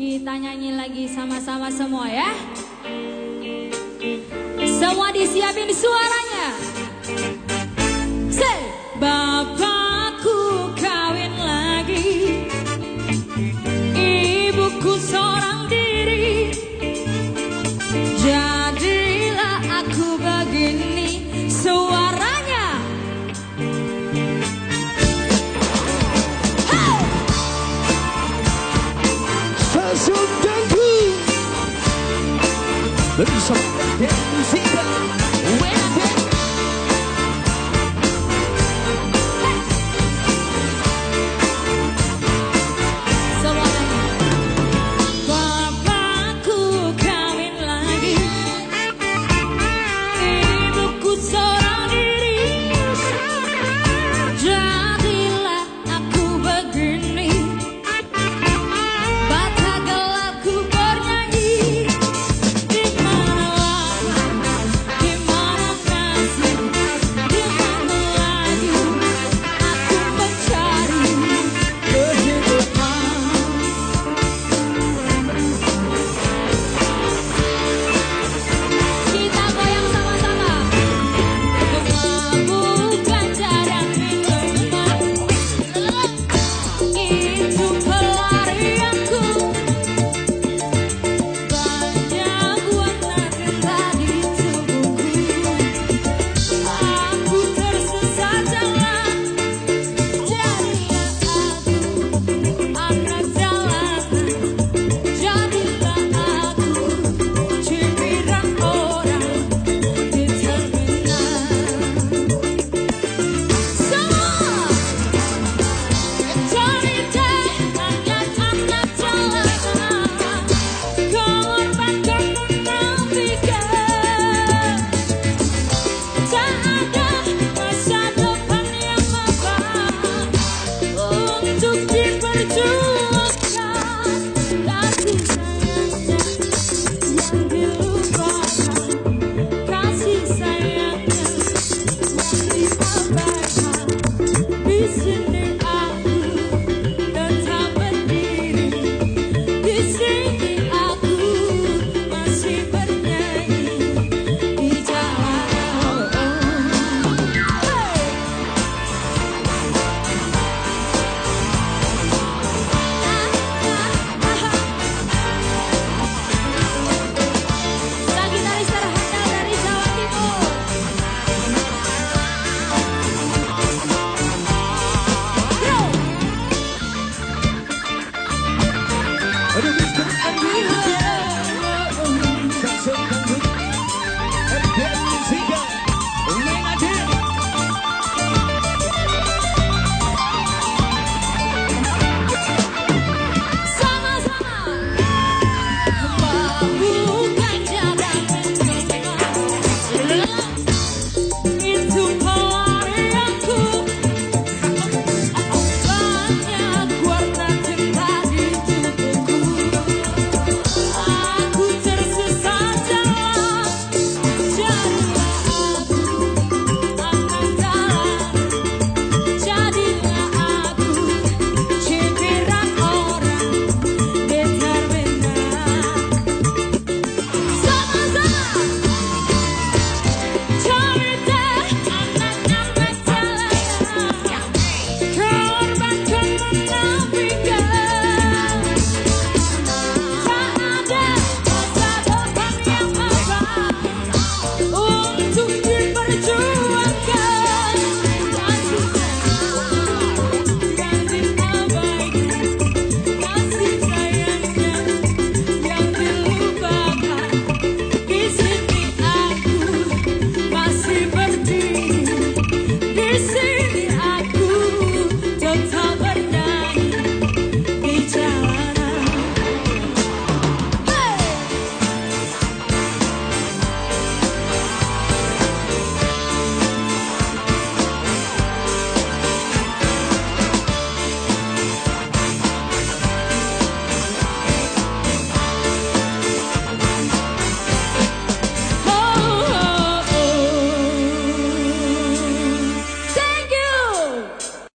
Kita nyanyi lagi sama-sama semua ya. Semua disiapin suaranya. Set. 人生。